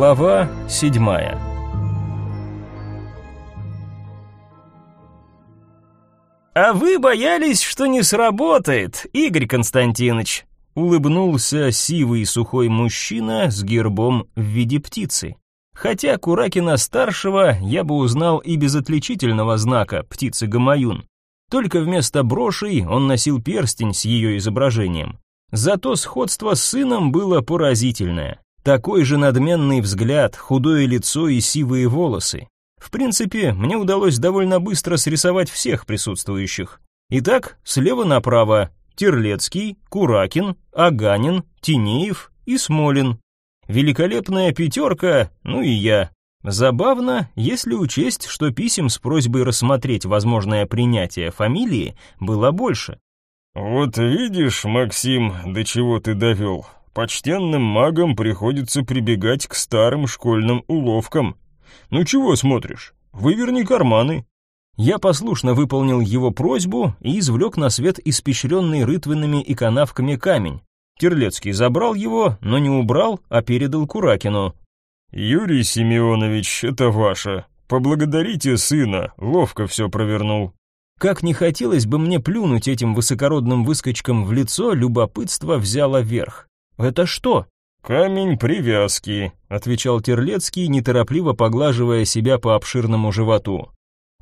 Глава седьмая «А вы боялись, что не сработает, Игорь Константинович?» Улыбнулся сивый сухой мужчина с гербом в виде птицы. Хотя Куракина-старшего я бы узнал и без отличительного знака птицы Гамаюн. Только вместо брошей он носил перстень с ее изображением. Зато сходство с сыном было поразительное. Такой же надменный взгляд, худое лицо и сивые волосы. В принципе, мне удалось довольно быстро срисовать всех присутствующих. Итак, слева направо Терлецкий, Куракин, Аганин, Тинеев и Смолин. Великолепная пятерка, ну и я. Забавно, если учесть, что писем с просьбой рассмотреть возможное принятие фамилии было больше. «Вот видишь, Максим, до чего ты довел. Почтенным магам приходится прибегать к старым школьным уловкам. Ну чего смотришь? Выверни карманы». Я послушно выполнил его просьбу и извлек на свет испещренный рытвенными и канавками камень. Терлецкий забрал его, но не убрал, а передал Куракину. «Юрий Семенович, это ваше. Поблагодарите сына, ловко все провернул». Как не хотелось бы мне плюнуть этим высокородным выскочкам в лицо, любопытство взяло верх. «Это что?» «Камень привязки», — отвечал Терлецкий, неторопливо поглаживая себя по обширному животу.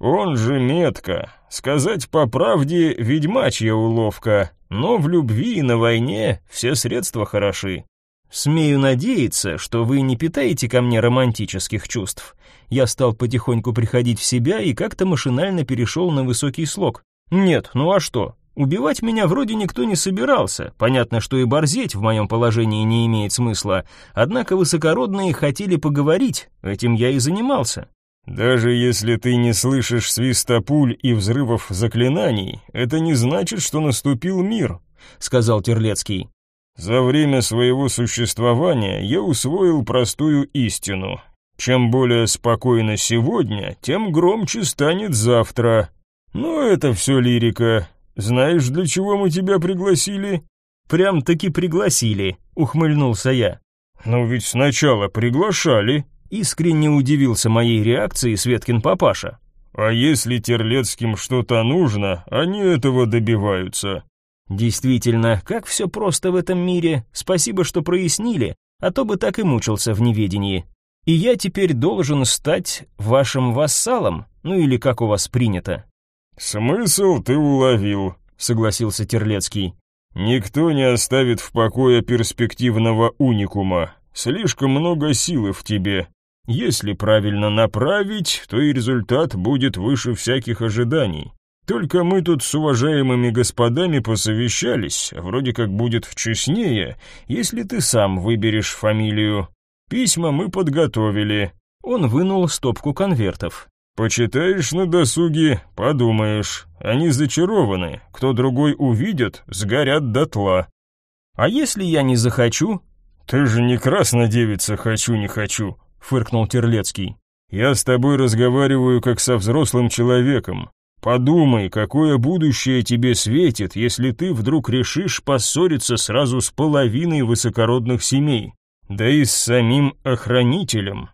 «Он же метка. Сказать по правде, ведьмачья уловка, но в любви и на войне все средства хороши. Смею надеяться, что вы не питаете ко мне романтических чувств я стал потихоньку приходить в себя и как-то машинально перешел на высокий слог. Нет, ну а что? Убивать меня вроде никто не собирался. Понятно, что и борзеть в моем положении не имеет смысла. Однако высокородные хотели поговорить, этим я и занимался. «Даже если ты не слышишь свиста пуль и взрывов заклинаний, это не значит, что наступил мир», — сказал Терлецкий. «За время своего существования я усвоил простую истину. Чем более спокойно сегодня, тем громче станет завтра. Но это все лирика. Знаешь, для чего мы тебя пригласили? Прям-таки пригласили, ухмыльнулся я. Ну ведь сначала приглашали. Искренне удивился моей реакции Светкин папаша. А если Терлецким что-то нужно, они этого добиваются. Действительно, как все просто в этом мире. Спасибо, что прояснили, а то бы так и мучился в неведении. И я теперь должен стать вашим вассалом, ну или как у вас принято. Смысл ты уловил, согласился Терлецкий. Никто не оставит в покое перспективного уникума. Слишком много силы в тебе. Если правильно направить, то и результат будет выше всяких ожиданий. Только мы тут с уважаемыми господами посовещались, вроде как будет честнее, если ты сам выберешь фамилию. Письма мы подготовили. Он вынул стопку конвертов. Почитаешь на досуге, подумаешь. Они зачарованы. Кто другой увидит, сгорят дотла. А если я не захочу? Ты же не краснодевица «хочу, не хочу», — фыркнул Терлецкий. Я с тобой разговариваю как со взрослым человеком. Подумай, какое будущее тебе светит, если ты вдруг решишь поссориться сразу с половиной высокородных семей да и с самим охранителем.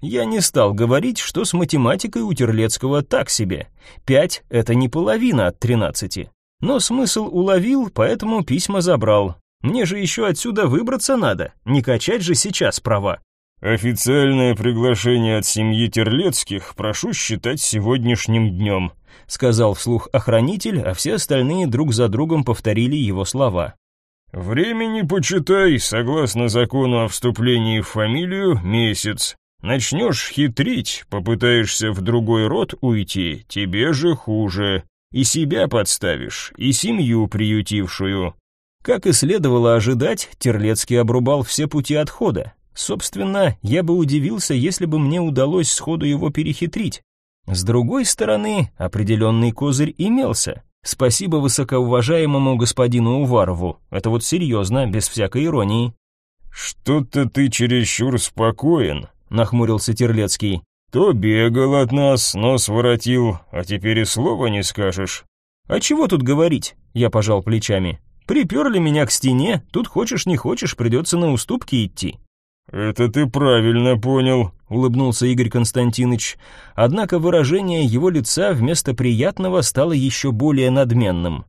Я не стал говорить, что с математикой у Терлецкого так себе. Пять — это не половина от тринадцати. Но смысл уловил, поэтому письма забрал. Мне же еще отсюда выбраться надо, не качать же сейчас права. «Официальное приглашение от семьи Терлецких прошу считать сегодняшним днем», сказал вслух охранитель, а все остальные друг за другом повторили его слова. Времени почитай, согласно закону о вступлении в фамилию, месяц. Начнешь хитрить, попытаешься в другой род уйти, тебе же хуже. И себя подставишь, и семью приютившую. Как и следовало ожидать, Терлецкий обрубал все пути отхода. Собственно, я бы удивился, если бы мне удалось сходу его перехитрить. С другой стороны, определенный козырь имелся. Спасибо высокоуважаемому господину Уварову. Это вот серьезно, без всякой иронии. Что-то ты чересчур спокоен, нахмурился Терлецкий. То бегал от нас, нос воротил, а теперь и слова не скажешь. А чего тут говорить? Я пожал плечами. Приперли меня к стене, тут хочешь не хочешь, придется на уступки идти. «Это ты правильно понял», — улыбнулся Игорь Константинович. Однако выражение его лица вместо приятного стало еще более надменным.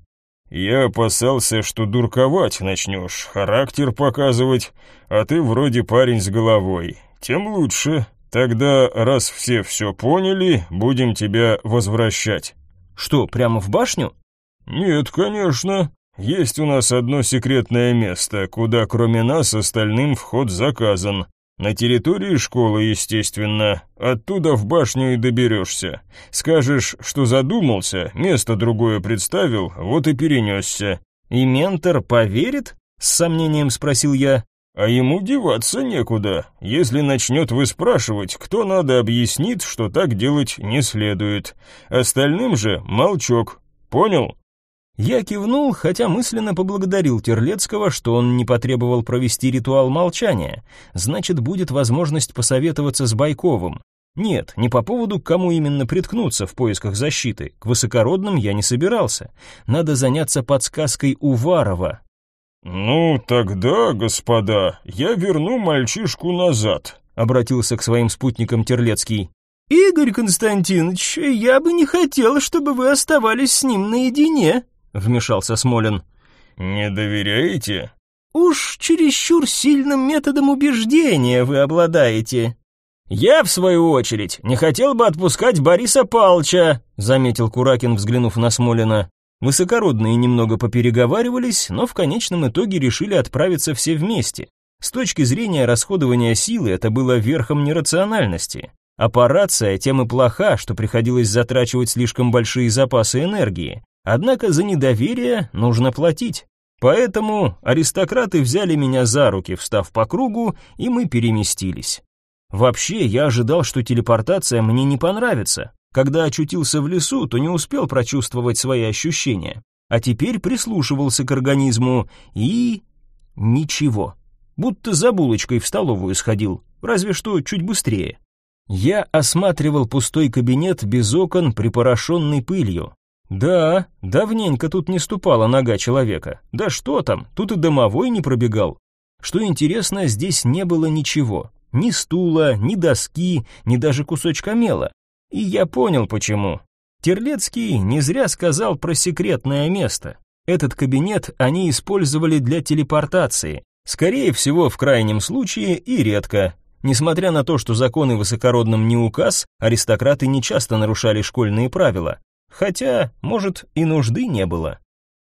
«Я опасался, что дурковать начнешь, характер показывать, а ты вроде парень с головой. Тем лучше. Тогда, раз все все поняли, будем тебя возвращать». «Что, прямо в башню?» «Нет, конечно. Есть у нас одно секретное место, куда кроме нас остальным вход заказан. На территории школы, естественно. Оттуда в башню и доберешься. Скажешь, что задумался, место другое представил, вот и перенесся». «И ментор поверит?» — с сомнением спросил я. «А ему деваться некуда. Если начнет выспрашивать, кто надо объяснит, что так делать не следует. Остальным же молчок. Понял?» Я кивнул, хотя мысленно поблагодарил Терлецкого, что он не потребовал провести ритуал молчания. Значит, будет возможность посоветоваться с Байковым. Нет, не по поводу, к кому именно приткнуться в поисках защиты. К высокородным я не собирался. Надо заняться подсказкой Уварова. «Ну, тогда, господа, я верну мальчишку назад», — обратился к своим спутникам Терлецкий. «Игорь Константинович, я бы не хотел, чтобы вы оставались с ним наедине», вмешался Смолин. «Не доверяете?» «Уж чересчур сильным методом убеждения вы обладаете». «Я, в свою очередь, не хотел бы отпускать Бориса Палча», заметил Куракин, взглянув на Смолина. Высокородные немного попереговаривались, но в конечном итоге решили отправиться все вместе. С точки зрения расходования силы это было верхом нерациональности. Аппарация тем и плоха, что приходилось затрачивать слишком большие запасы энергии, Однако за недоверие нужно платить. Поэтому аристократы взяли меня за руки, встав по кругу, и мы переместились. Вообще, я ожидал, что телепортация мне не понравится. Когда очутился в лесу, то не успел прочувствовать свои ощущения. А теперь прислушивался к организму и... ничего. Будто за булочкой в столовую сходил, разве что чуть быстрее. Я осматривал пустой кабинет без окон, припорошенный пылью. Да, давненько тут не ступала нога человека. Да что там, тут и домовой не пробегал. Что интересно, здесь не было ничего. Ни стула, ни доски, ни даже кусочка мела. И я понял почему. Терлецкий не зря сказал про секретное место. Этот кабинет они использовали для телепортации. Скорее всего, в крайнем случае и редко. Несмотря на то, что законы высокородным не указ, аристократы не часто нарушали школьные правила. Хотя, может, и нужды не было.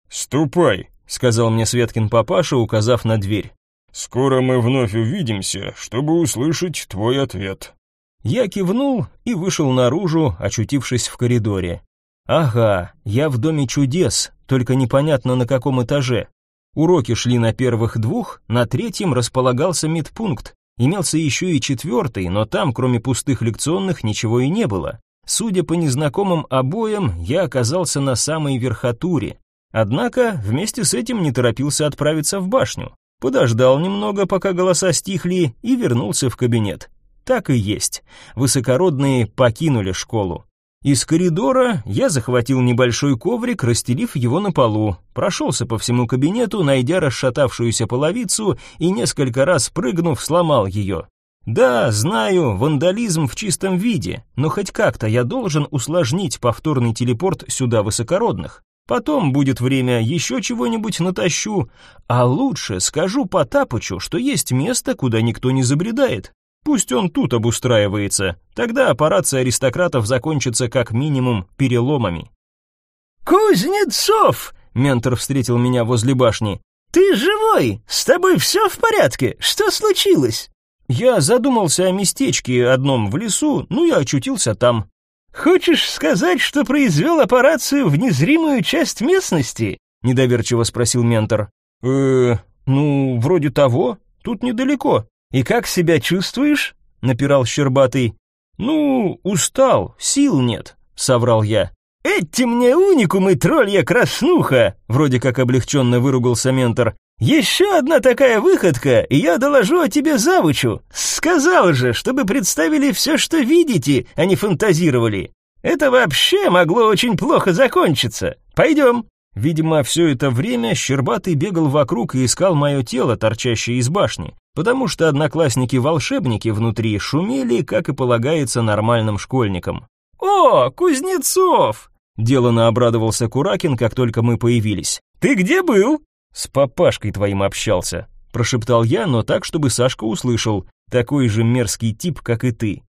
«Ступай», — сказал мне Светкин папаша, указав на дверь. «Скоро мы вновь увидимся, чтобы услышать твой ответ». Я кивнул и вышел наружу, очутившись в коридоре. «Ага, я в доме чудес, только непонятно на каком этаже. Уроки шли на первых двух, на третьем располагался медпункт. Имелся еще и четвертый, но там, кроме пустых лекционных, ничего и не было. Судя по незнакомым обоям, я оказался на самой верхотуре. Однако вместе с этим не торопился отправиться в башню. Подождал немного, пока голоса стихли, и вернулся в кабинет. Так и есть. Высокородные покинули школу. Из коридора я захватил небольшой коврик, расстелив его на полу, прошелся по всему кабинету, найдя расшатавшуюся половицу и несколько раз прыгнув, сломал ее. Да, знаю, вандализм в чистом виде, но хоть как-то я должен усложнить повторный телепорт сюда высокородных. Потом будет время, еще чего-нибудь натащу, а лучше скажу Потапычу, что есть место, куда никто не забредает. Пусть он тут обустраивается, тогда операция аристократов закончится как минимум переломами. «Кузнецов!» — ментор встретил меня возле башни. «Ты живой? С тобой все в порядке? Что случилось?» Я задумался о местечке одном в лесу, ну и очутился там. Хочешь сказать, что произвел операцию в незримую часть местности? Недоверчиво спросил ментор. Э, ну, вроде того, тут недалеко. И как себя чувствуешь? Напирал Щербатый. Ну, устал, сил нет, соврал я. «Эти мне уникумы, троллья краснуха!» Вроде как облегченно выругался ментор. «Еще одна такая выходка, и я доложу о тебе завучу. Сказал же, чтобы представили все, что видите, а не фантазировали. Это вообще могло очень плохо закончиться. Пойдем». Видимо, все это время Щербатый бегал вокруг и искал мое тело, торчащее из башни, потому что одноклассники-волшебники внутри шумели, как и полагается нормальным школьникам. «О, Кузнецов!» – делано обрадовался Куракин, как только мы появились. «Ты где был?» «С папашкой твоим общался», – прошептал я, но так, чтобы Сашка услышал. «Такой же мерзкий тип, как и ты».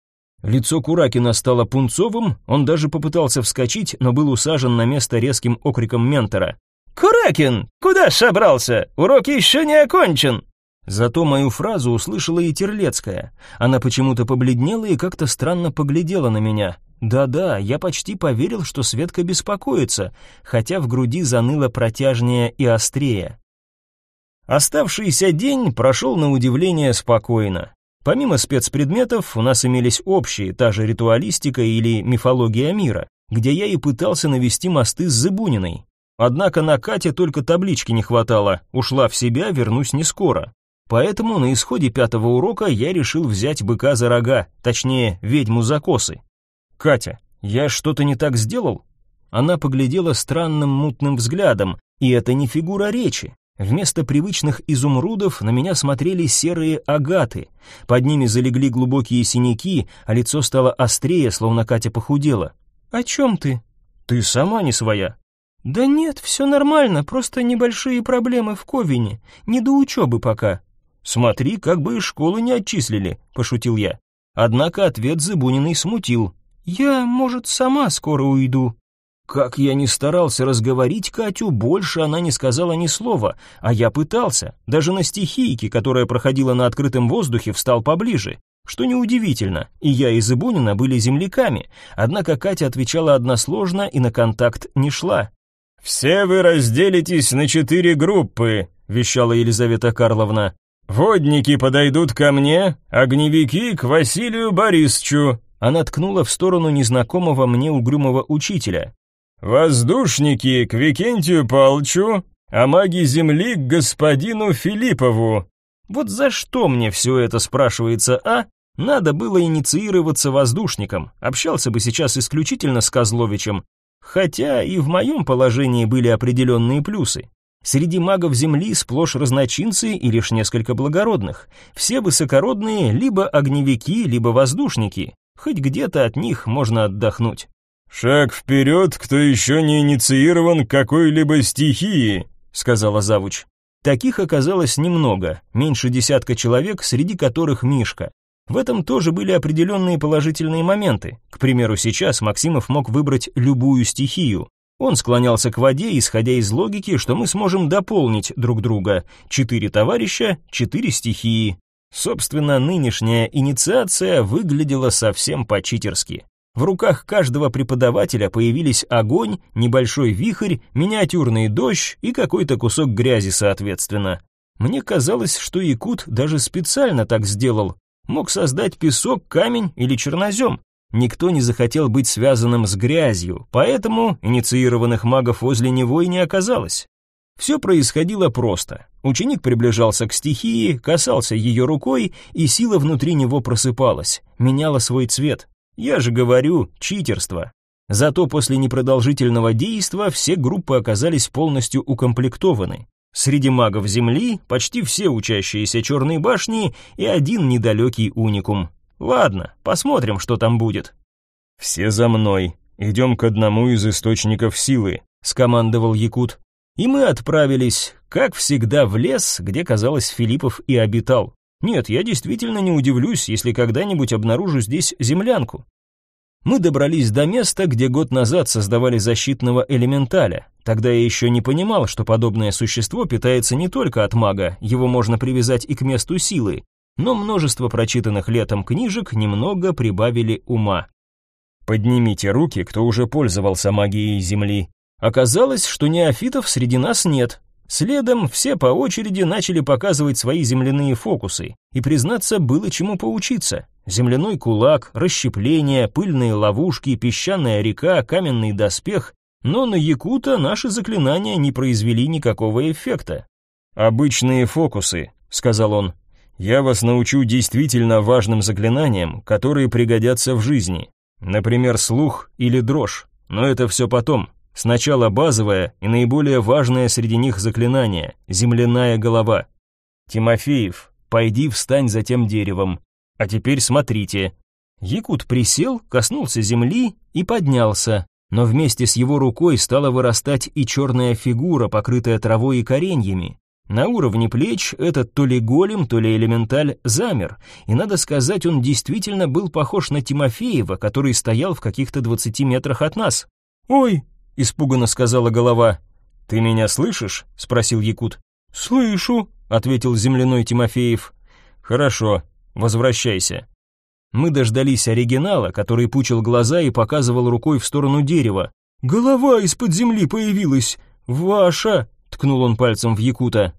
Лицо Куракина стало пунцовым, он даже попытался вскочить, но был усажен на место резким окриком ментора. «Куракин, куда собрался? Урок еще не окончен!» Зато мою фразу услышала и Терлецкая. Она почему-то побледнела и как-то странно поглядела на меня. Да-да, я почти поверил, что Светка беспокоится, хотя в груди заныло протяжнее и острее. Оставшийся день прошел на удивление спокойно. Помимо спецпредметов, у нас имелись общие, та же ритуалистика или мифология мира, где я и пытался навести мосты с Зыбуниной. Однако на Кате только таблички не хватало, ушла в себя, вернусь не скоро. Поэтому на исходе пятого урока я решил взять быка за рога, точнее, ведьму за косы. «Катя, я что-то не так сделал?» Она поглядела странным мутным взглядом, и это не фигура речи. Вместо привычных изумрудов на меня смотрели серые агаты. Под ними залегли глубокие синяки, а лицо стало острее, словно Катя похудела. «О чем ты?» «Ты сама не своя». «Да нет, все нормально, просто небольшие проблемы в Ковине. Не до учебы пока». «Смотри, как бы из школы не отчислили», — пошутил я. Однако ответ Зыбуниной смутил. «Я, может, сама скоро уйду». Как я не старался разговорить Катю, больше она не сказала ни слова, а я пытался. Даже на стихийке, которая проходила на открытом воздухе, встал поближе. Что неудивительно, и я, и Зыбунина были земляками, однако Катя отвечала односложно и на контакт не шла. «Все вы разделитесь на четыре группы», — вещала Елизавета Карловна. «Водники подойдут ко мне, огневики к Василию Борисовичу». Она ткнула в сторону незнакомого мне угрюмого учителя. «Воздушники к Викентию Палчу, а маги земли к господину Филиппову». Вот за что мне все это спрашивается, а? Надо было инициироваться воздушником, общался бы сейчас исключительно с Козловичем. Хотя и в моем положении были определенные плюсы. Среди магов Земли сплошь разночинцы и лишь несколько благородных. Все высокородные либо огневики, либо воздушники. Хоть где-то от них можно отдохнуть. «Шаг вперед, кто еще не инициирован какой-либо стихии», — сказала завуч. Таких оказалось немного, меньше десятка человек, среди которых Мишка. В этом тоже были определенные положительные моменты. К примеру, сейчас Максимов мог выбрать любую стихию. Он склонялся к воде, исходя из логики, что мы сможем дополнить друг друга. Четыре товарища, четыре стихии. Собственно, нынешняя инициация выглядела совсем по-читерски. В руках каждого преподавателя появились огонь, небольшой вихрь, миниатюрный дождь и какой-то кусок грязи соответственно. Мне казалось, что Якут даже специально так сделал. Мог создать песок, камень или чернозем. Никто не захотел быть связанным с грязью, поэтому инициированных магов возле него и не оказалось. Все происходило просто. Ученик приближался к стихии, касался ее рукой, и сила внутри него просыпалась, меняла свой цвет. Я же говорю, читерство. Зато после непродолжительного действа все группы оказались полностью укомплектованы. Среди магов Земли почти все учащиеся Черной башни и один недалекий уникум. Ладно, посмотрим, что там будет. Все за мной. Идем к одному из источников силы, скомандовал Якут. И мы отправились, как всегда, в лес, где, казалось, Филиппов и обитал. Нет, я действительно не удивлюсь, если когда-нибудь обнаружу здесь землянку. Мы добрались до места, где год назад создавали защитного элементаля. Тогда я еще не понимал, что подобное существо питается не только от мага, его можно привязать и к месту силы, но множество прочитанных летом книжек немного прибавили ума. Поднимите руки, кто уже пользовался магией Земли. Оказалось, что неофитов среди нас нет. Следом все по очереди начали показывать свои земляные фокусы, и, признаться, было чему поучиться. Земляной кулак, расщепление, пыльные ловушки, песчаная река, каменный доспех, но на Якута наши заклинания не произвели никакого эффекта. «Обычные фокусы», — сказал он, я вас научу действительно важным заклинаниям, которые пригодятся в жизни. Например, слух или дрожь. Но это все потом. Сначала базовое и наиболее важное среди них заклинание — земляная голова. Тимофеев, пойди встань за тем деревом. А теперь смотрите. Якут присел, коснулся земли и поднялся, но вместе с его рукой стала вырастать и черная фигура, покрытая травой и кореньями. На уровне плеч этот то ли голем, то ли элементаль замер, и, надо сказать, он действительно был похож на Тимофеева, который стоял в каких-то двадцати метрах от нас. «Ой!» — испуганно сказала голова. «Ты меня слышишь?» — спросил Якут. «Слышу», — ответил земляной Тимофеев. «Хорошо, возвращайся». Мы дождались оригинала, который пучил глаза и показывал рукой в сторону дерева. «Голова из-под земли появилась! Ваша!» — ткнул он пальцем в Якута.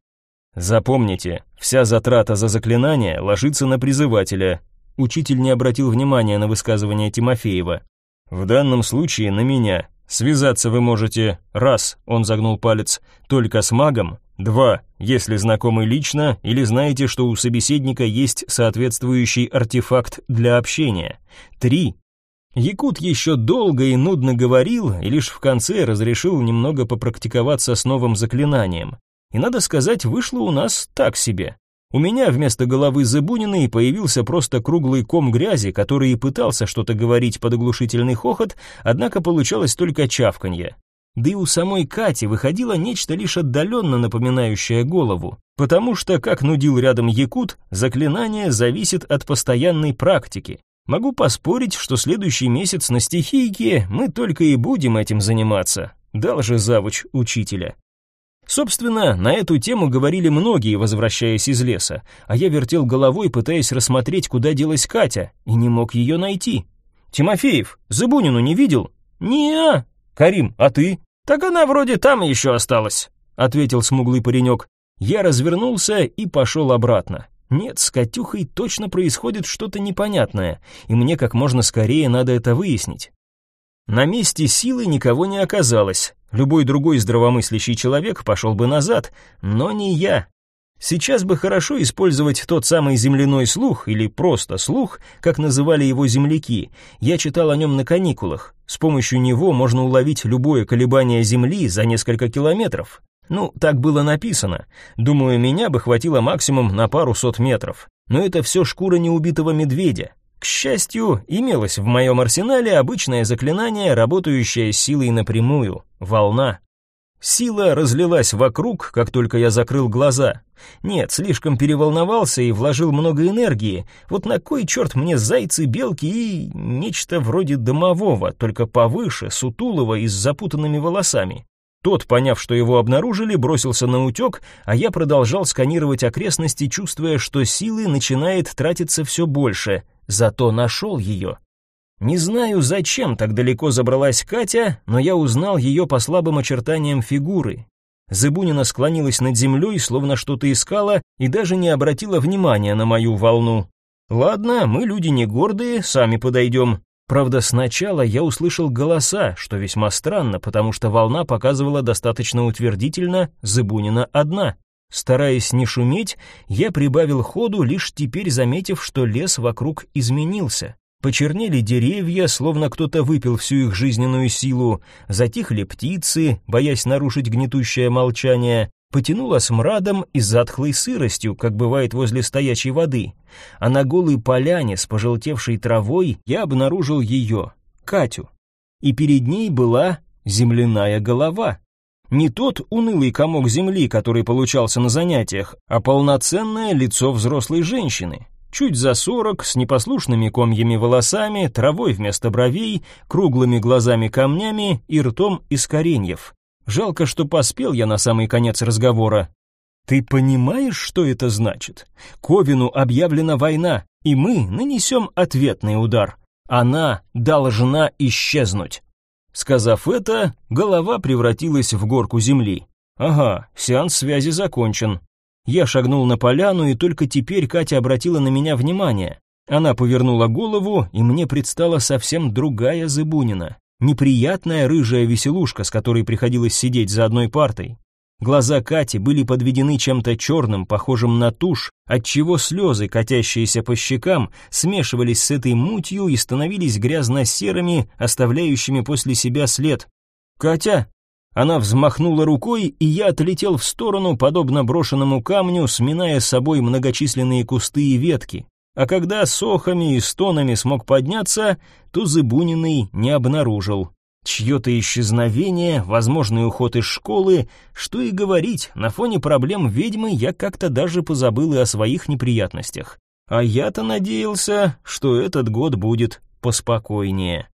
«Запомните, вся затрата за заклинание ложится на призывателя». Учитель не обратил внимания на высказывание Тимофеева. «В данном случае на меня. Связаться вы можете, раз, он загнул палец, только с магом, два, если знакомы лично или знаете, что у собеседника есть соответствующий артефакт для общения, три. Якут еще долго и нудно говорил, и лишь в конце разрешил немного попрактиковаться с новым заклинанием. И надо сказать, вышло у нас так себе. У меня вместо головы Зыбуниной появился просто круглый ком грязи, который и пытался что-то говорить под оглушительный хохот, однако получалось только чавканье. Да и у самой Кати выходило нечто лишь отдаленно напоминающее голову, потому что, как нудил рядом Якут, заклинание зависит от постоянной практики. Могу поспорить, что следующий месяц на стихийке мы только и будем этим заниматься. Дал же завуч учителя. Собственно, на эту тему говорили многие, возвращаясь из леса, а я вертел головой, пытаясь рассмотреть, куда делась Катя, и не мог ее найти. «Тимофеев, Зыбунину не видел?» «Не-а». «Карим, а ты?» «Так она вроде там еще осталась», — ответил смуглый паренек. Я развернулся и пошел обратно. Нет, с Катюхой точно происходит что-то непонятное, и мне как можно скорее надо это выяснить. На месте силы никого не оказалось. Любой другой здравомыслящий человек пошел бы назад, но не я. Сейчас бы хорошо использовать тот самый земляной слух, или просто слух, как называли его земляки. Я читал о нем на каникулах. С помощью него можно уловить любое колебание Земли за несколько километров. Ну, так было написано. Думаю, меня бы хватило максимум на пару сот метров. Но это все шкура неубитого медведя. Счастью, имелось в моем арсенале обычное заклинание, работающее силой напрямую — волна. Сила разлилась вокруг, как только я закрыл глаза. Нет, слишком переволновался и вложил много энергии. Вот на кой черт мне зайцы, белки и нечто вроде домового, только повыше, сутулого и с запутанными волосами. Тот, поняв, что его обнаружили, бросился на утек, а я продолжал сканировать окрестности, чувствуя, что силы начинает тратиться все больше — зато нашел ее. Не знаю, зачем так далеко забралась Катя, но я узнал ее по слабым очертаниям фигуры. Зыбунина склонилась над землей, словно что-то искала, и даже не обратила внимания на мою волну. Ладно, мы люди не гордые, сами подойдем. Правда, сначала я услышал голоса, что весьма странно, потому что волна показывала достаточно утвердительно «Зыбунина одна». Стараясь не шуметь, я прибавил ходу, лишь теперь заметив, что лес вокруг изменился. Почернели деревья, словно кто-то выпил всю их жизненную силу, затихли птицы, боясь нарушить гнетущее молчание, потянуло смрадом и затхлой сыростью, как бывает возле стоячей воды. А на голой поляне с пожелтевшей травой я обнаружил ее, Катю. И перед ней была земляная голова. Не тот унылый комок земли, который получался на занятиях, а полноценное лицо взрослой женщины. Чуть за сорок, с непослушными комьями волосами, травой вместо бровей, круглыми глазами-камнями и ртом из кореньев. Жалко, что поспел я на самый конец разговора. Ты понимаешь, что это значит? Ковину объявлена война, и мы нанесем ответный удар. Она должна исчезнуть. Сказав это, голова превратилась в горку земли. Ага, сеанс связи закончен. Я шагнул на поляну, и только теперь Катя обратила на меня внимание. Она повернула голову, и мне предстала совсем другая Зыбунина. Неприятная рыжая веселушка, с которой приходилось сидеть за одной партой. Глаза Кати были подведены чем-то черным, похожим на тушь, отчего слезы, катящиеся по щекам, смешивались с этой мутью и становились грязно-серыми, оставляющими после себя след. «Катя!» Она взмахнула рукой, и я отлетел в сторону, подобно брошенному камню, сминая с собой многочисленные кусты и ветки. А когда с охами и стонами смог подняться, то Зыбуниной не обнаружил. Чье-то исчезновение, возможный уход из школы, что и говорить, на фоне проблем ведьмы я как-то даже позабыл и о своих неприятностях. А я-то надеялся, что этот год будет поспокойнее.